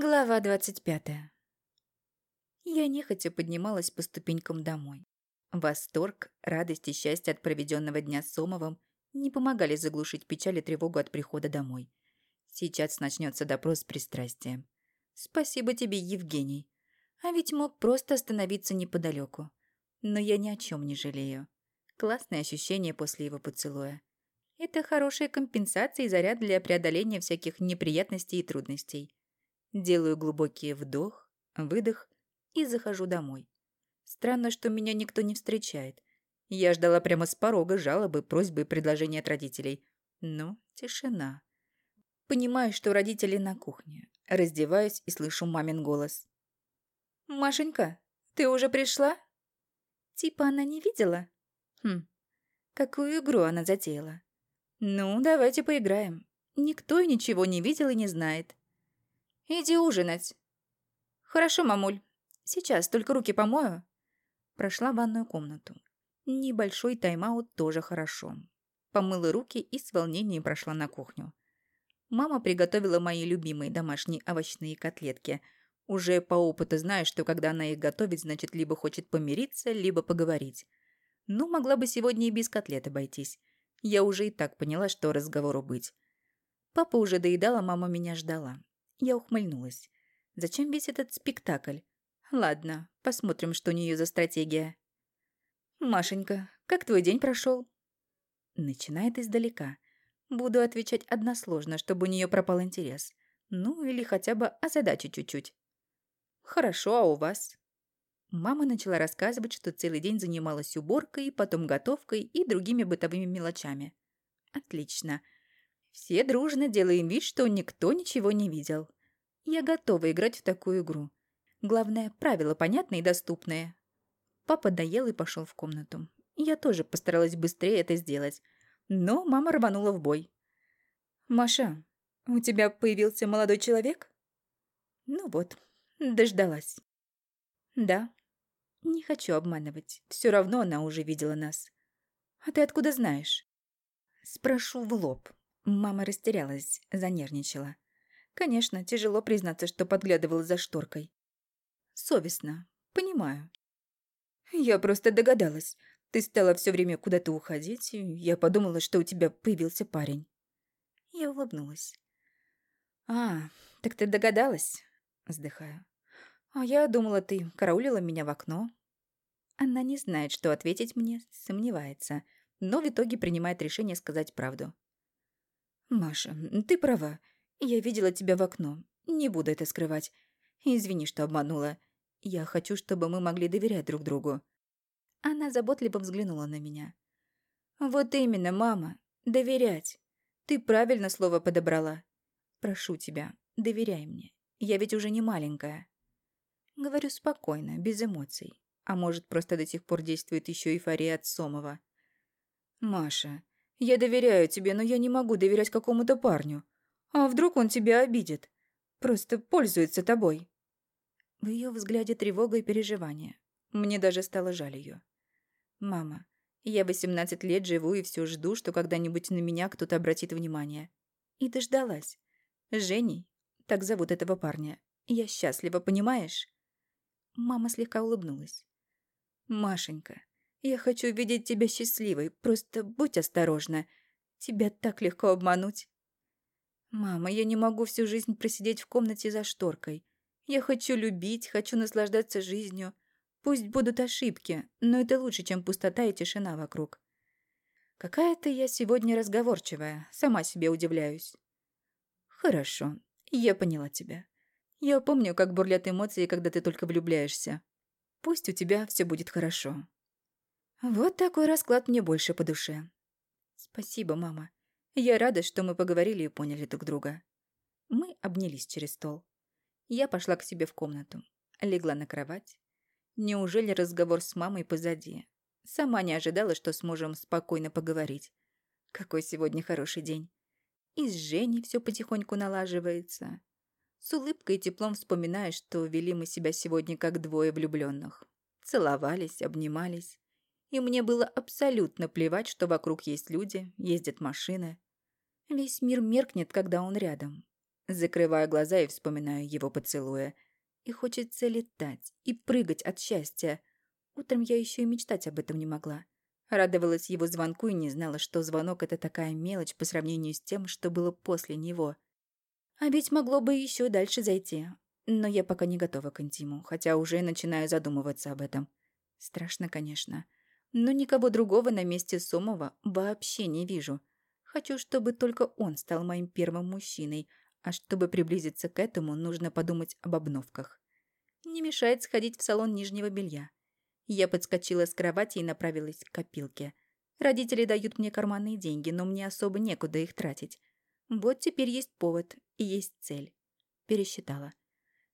Глава двадцать пятая. Я нехотя поднималась по ступенькам домой. Восторг, радость и счастье от проведенного дня с Сомовым не помогали заглушить печаль и тревогу от прихода домой. Сейчас начнется допрос с пристрастием. Спасибо тебе, Евгений. А ведь мог просто остановиться неподалеку. Но я ни о чем не жалею. Классное ощущение после его поцелуя. Это хорошая компенсация и заряд для преодоления всяких неприятностей и трудностей. Делаю глубокий вдох, выдох и захожу домой. Странно, что меня никто не встречает. Я ждала прямо с порога жалобы, просьбы и предложения от родителей. Но тишина. Понимаю, что родители на кухне. Раздеваюсь и слышу мамин голос. «Машенька, ты уже пришла?» Типа она не видела? Хм, какую игру она затеяла? Ну, давайте поиграем. Никто и ничего не видел и не знает. Иди ужинать. Хорошо, мамуль. Сейчас, только руки помою. Прошла в ванную комнату. Небольшой тайм-аут тоже хорошо. Помыла руки и с волнением прошла на кухню. Мама приготовила мои любимые домашние овощные котлетки. Уже по опыту знаю, что когда она их готовит, значит, либо хочет помириться, либо поговорить. Ну, могла бы сегодня и без котлет обойтись. Я уже и так поняла, что разговору быть. Папа уже доедал, а мама меня ждала. Я ухмыльнулась. Зачем весь этот спектакль? Ладно, посмотрим, что у нее за стратегия. «Машенька, как твой день прошел?» Начинает издалека. Буду отвечать односложно, чтобы у нее пропал интерес. Ну, или хотя бы о задаче чуть-чуть. «Хорошо, а у вас?» Мама начала рассказывать, что целый день занималась уборкой, потом готовкой и другими бытовыми мелочами. «Отлично. Все дружно делаем вид, что никто ничего не видел. Я готова играть в такую игру. Главное, правила понятные и доступные. Папа доел и пошел в комнату. Я тоже постаралась быстрее это сделать. Но мама рванула в бой. «Маша, у тебя появился молодой человек?» Ну вот, дождалась. «Да. Не хочу обманывать. Все равно она уже видела нас. А ты откуда знаешь?» Спрошу в лоб. Мама растерялась, занервничала. Конечно, тяжело признаться, что подглядывала за шторкой. Совестно. Понимаю. Я просто догадалась. Ты стала все время куда-то уходить, и я подумала, что у тебя появился парень. Я улыбнулась. «А, так ты догадалась?» Вздыхаю. «А я думала, ты караулила меня в окно». Она не знает, что ответить мне, сомневается, но в итоге принимает решение сказать правду. «Маша, ты права. Я видела тебя в окно. Не буду это скрывать. Извини, что обманула. Я хочу, чтобы мы могли доверять друг другу». Она заботливо взглянула на меня. «Вот именно, мама. Доверять. Ты правильно слово подобрала. Прошу тебя, доверяй мне. Я ведь уже не маленькая». Говорю спокойно, без эмоций. А может, просто до сих пор действует еще эйфория от Сомова. «Маша, я доверяю тебе, но я не могу доверять какому-то парню. А вдруг он тебя обидит? Просто пользуется тобой». В ее взгляде тревога и переживание. Мне даже стало жаль ее. «Мама, я 18 лет живу и все жду, что когда-нибудь на меня кто-то обратит внимание. И дождалась. Женей, так зовут этого парня. Я счастлива, понимаешь?» Мама слегка улыбнулась. «Машенька, я хочу видеть тебя счастливой, просто будь осторожна. Тебя так легко обмануть. Мама, я не могу всю жизнь просидеть в комнате за шторкой. Я хочу любить, хочу наслаждаться жизнью. Пусть будут ошибки, но это лучше, чем пустота и тишина вокруг. Какая-то я сегодня разговорчивая, сама себе удивляюсь. Хорошо, я поняла тебя. Я помню, как бурлят эмоции, когда ты только влюбляешься. Пусть у тебя все будет хорошо. Вот такой расклад мне больше по душе. Спасибо, мама. Я рада, что мы поговорили и поняли друг друга. Мы обнялись через стол. Я пошла к себе в комнату. Легла на кровать. Неужели разговор с мамой позади? Сама не ожидала, что сможем спокойно поговорить. Какой сегодня хороший день. И с Женей все потихоньку налаживается. С улыбкой и теплом вспоминаешь, что вели мы себя сегодня как двое влюбленных. Целовались, обнимались и мне было абсолютно плевать, что вокруг есть люди, ездят машины. Весь мир меркнет, когда он рядом. Закрываю глаза и вспоминаю его поцелуя. И хочется летать и прыгать от счастья. Утром я еще и мечтать об этом не могла. Радовалась его звонку и не знала, что звонок — это такая мелочь по сравнению с тем, что было после него. А ведь могло бы еще дальше зайти. Но я пока не готова к интиму, хотя уже начинаю задумываться об этом. Страшно, конечно. Но никого другого на месте Сомова вообще не вижу. Хочу, чтобы только он стал моим первым мужчиной, а чтобы приблизиться к этому, нужно подумать об обновках. Не мешает сходить в салон нижнего белья. Я подскочила с кровати и направилась к копилке. Родители дают мне карманные деньги, но мне особо некуда их тратить. Вот теперь есть повод и есть цель. Пересчитала.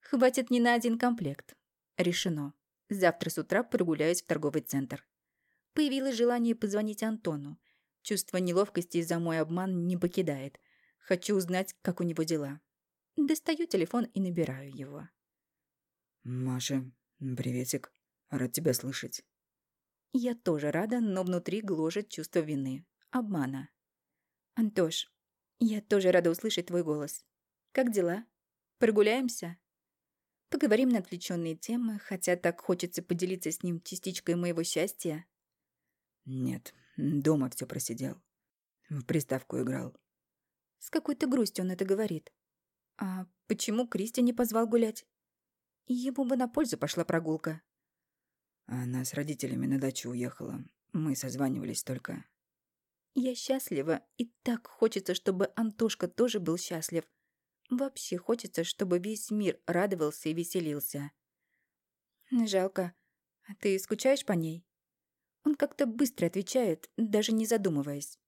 Хватит не на один комплект. Решено. Завтра с утра прогуляюсь в торговый центр. Появилось желание позвонить Антону. Чувство неловкости из-за мой обман не покидает. Хочу узнать, как у него дела. Достаю телефон и набираю его. «Маша, приветик. Рад тебя слышать. Я тоже рада, но внутри гложет чувство вины, обмана. Антош, я тоже рада услышать твой голос. Как дела? Прогуляемся? Поговорим на отвлеченные темы, хотя так хочется поделиться с ним частичкой моего счастья. Нет, дома все просидел. В приставку играл. С какой-то грустью он это говорит. А почему Кристи не позвал гулять? Ему бы на пользу пошла прогулка. Она с родителями на дачу уехала. Мы созванивались только. Я счастлива, и так хочется, чтобы Антошка тоже был счастлив. Вообще хочется, чтобы весь мир радовался и веселился. Жалко. А ты скучаешь по ней? Он как-то быстро отвечает, даже не задумываясь.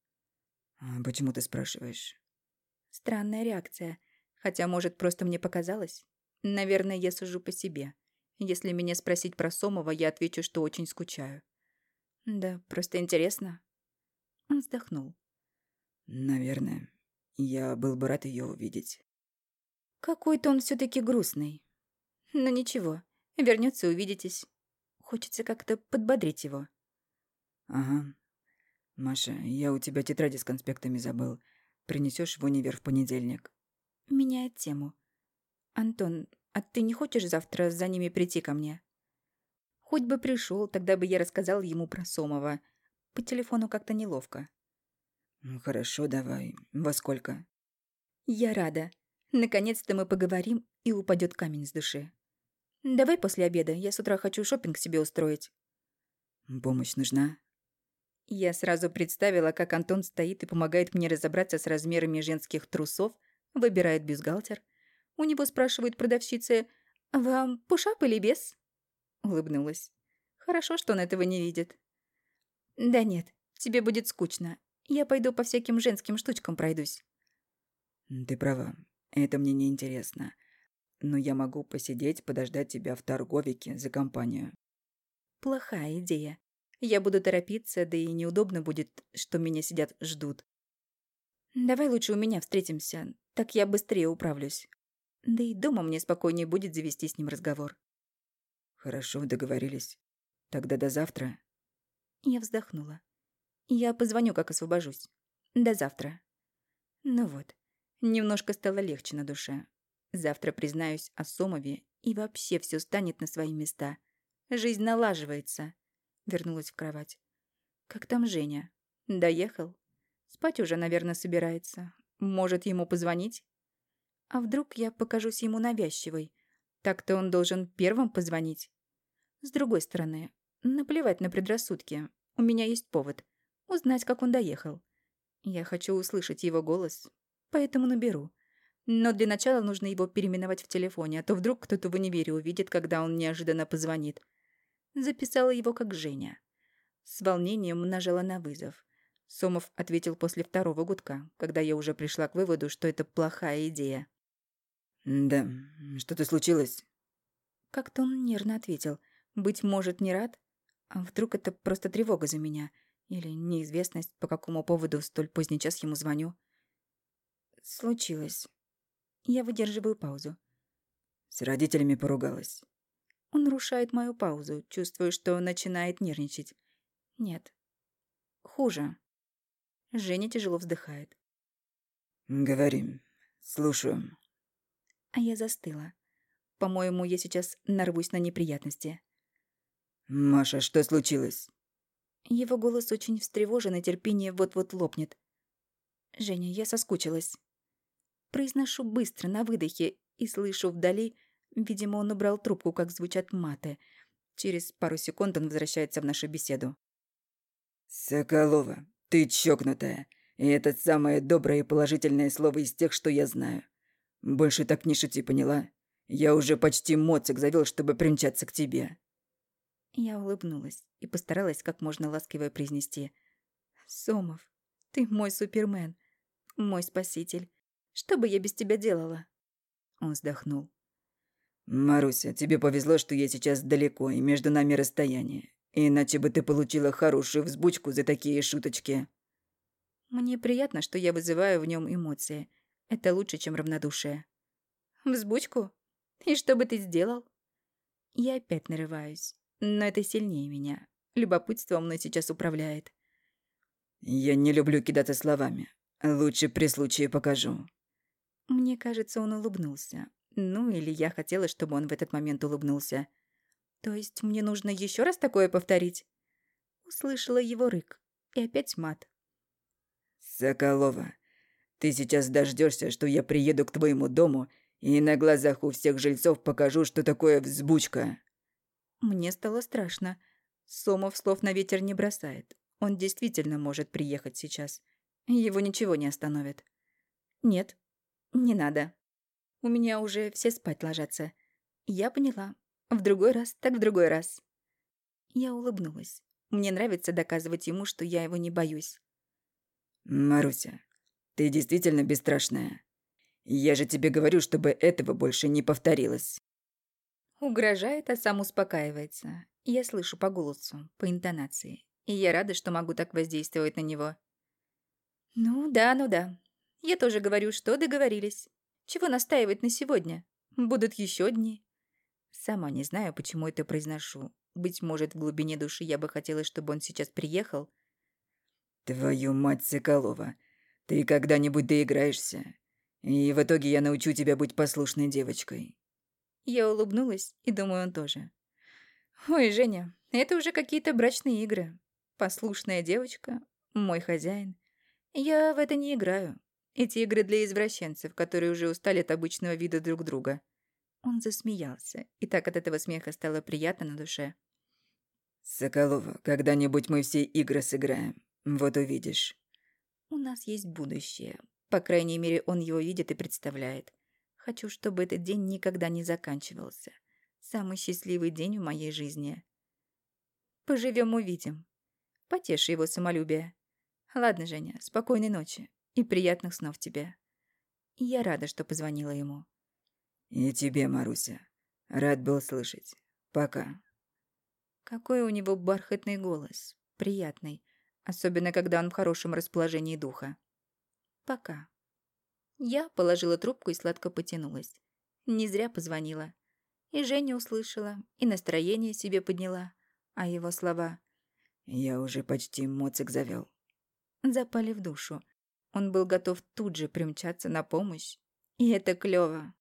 А почему ты спрашиваешь? Странная реакция. Хотя, может, просто мне показалось. Наверное, я сужу по себе. Если меня спросить про Сомова, я отвечу, что очень скучаю. Да, просто интересно. Он вздохнул. Наверное. Я был бы рад ее увидеть. Какой-то он все-таки грустный. Но ничего, вернется, увидитесь. Хочется как-то подбодрить его. Ага. Маша, я у тебя тетради с конспектами забыл. Принесешь в универ в понедельник. Меняет тему. Антон, а ты не хочешь завтра за ними прийти ко мне? Хоть бы пришел, тогда бы я рассказал ему про Сомова. По телефону как-то неловко. Ну, хорошо, давай. Во сколько? Я рада. Наконец-то мы поговорим, и упадет камень с души. Давай после обеда. Я с утра хочу шопинг себе устроить. Помощь нужна? Я сразу представила, как Антон стоит и помогает мне разобраться с размерами женских трусов, выбирает бюстгальтер, у него спрашивают продавщицы, «Вам пушап или без?» Улыбнулась. Хорошо, что он этого не видит. «Да нет, тебе будет скучно. Я пойду по всяким женским штучкам пройдусь». «Ты права. Это мне не интересно. Но я могу посидеть, подождать тебя в торговике за компанию». «Плохая идея. Я буду торопиться, да и неудобно будет, что меня сидят ждут. Давай лучше у меня встретимся, так я быстрее управлюсь». Да и дома мне спокойнее будет завести с ним разговор. Хорошо, договорились. Тогда до завтра. Я вздохнула. Я позвоню, как освобожусь. До завтра. Ну вот, немножко стало легче на душе. Завтра признаюсь о Сомове, и вообще все станет на свои места. Жизнь налаживается. Вернулась в кровать. Как там Женя? Доехал? Спать уже, наверное, собирается. Может, ему позвонить? А вдруг я покажусь ему навязчивой? Так-то он должен первым позвонить. С другой стороны, наплевать на предрассудки. У меня есть повод. Узнать, как он доехал. Я хочу услышать его голос, поэтому наберу. Но для начала нужно его переименовать в телефоне, а то вдруг кто-то в универе увидит, когда он неожиданно позвонит. Записала его как Женя. С волнением нажала на вызов. Сомов ответил после второго гудка, когда я уже пришла к выводу, что это плохая идея. «Да, что-то случилось?» Как-то он нервно ответил. «Быть может, не рад? А вдруг это просто тревога за меня? Или неизвестность, по какому поводу в столь поздний час ему звоню?» «Случилось». Я выдерживаю паузу. «С родителями поругалась». Он нарушает мою паузу, чувствую, что начинает нервничать. «Нет. Хуже». Женя тяжело вздыхает. «Говорим. Слушаю». А я застыла. По-моему, я сейчас нарвусь на неприятности. «Маша, что случилось?» Его голос очень встревожен, и терпение вот-вот лопнет. «Женя, я соскучилась». Произношу быстро, на выдохе, и слышу вдали, видимо, он убрал трубку, как звучат маты. Через пару секунд он возвращается в нашу беседу. «Соколова, ты чокнутая. И это самое доброе и положительное слово из тех, что я знаю. Больше так не шути, поняла? Я уже почти моцик завел, чтобы примчаться к тебе». Я улыбнулась и постаралась как можно ласково произнести. «Сомов, ты мой супермен, мой спаситель. Что бы я без тебя делала?» Он вздохнул. «Маруся, тебе повезло, что я сейчас далеко, и между нами расстояние. Иначе бы ты получила хорошую взбучку за такие шуточки». Мне приятно, что я вызываю в нем эмоции. Это лучше, чем равнодушие. Взбучку? И что бы ты сделал? Я опять нарываюсь. Но это сильнее меня. Любопытство мной сейчас управляет. Я не люблю кидаться словами. Лучше при случае покажу. Мне кажется, он улыбнулся. Ну, или я хотела, чтобы он в этот момент улыбнулся. То есть мне нужно еще раз такое повторить? Услышала его рык. И опять мат. Соколова, ты сейчас дождешься, что я приеду к твоему дому и на глазах у всех жильцов покажу, что такое взбучка. Мне стало страшно. Сомов слов на ветер не бросает. Он действительно может приехать сейчас. Его ничего не остановит. Нет, не надо. У меня уже все спать ложатся. Я поняла. В другой раз, так в другой раз. Я улыбнулась. Мне нравится доказывать ему, что я его не боюсь. «Маруся, ты действительно бесстрашная. Я же тебе говорю, чтобы этого больше не повторилось». Угрожает, а сам успокаивается. Я слышу по голосу, по интонации. И я рада, что могу так воздействовать на него. Ну да, ну да. Я тоже говорю, что договорились. Чего настаивать на сегодня? Будут еще дни. Сама не знаю, почему это произношу. Быть может, в глубине души я бы хотела, чтобы он сейчас приехал. Твою мать, Соколова, ты когда-нибудь доиграешься? И в итоге я научу тебя быть послушной девочкой. Я улыбнулась, и думаю, он тоже. «Ой, Женя, это уже какие-то брачные игры. Послушная девочка, мой хозяин. Я в это не играю. Эти игры для извращенцев, которые уже устали от обычного вида друг друга». Он засмеялся, и так от этого смеха стало приятно на душе. «Соколова, когда-нибудь мы все игры сыграем. Вот увидишь». «У нас есть будущее. По крайней мере, он его видит и представляет. Хочу, чтобы этот день никогда не заканчивался. Самый счастливый день в моей жизни. Поживем увидим. Потешь его самолюбие. Ладно, Женя, спокойной ночи и приятных снов тебе. Я рада, что позвонила ему. И тебе, Маруся. Рад был слышать. Пока. Какой у него бархатный голос. Приятный. Особенно, когда он в хорошем расположении духа. Пока. Я положила трубку и сладко потянулась. Не зря позвонила. И Женя услышала, и настроение себе подняла. А его слова «Я уже почти моцик завел запали в душу. Он был готов тут же примчаться на помощь. И это клёво.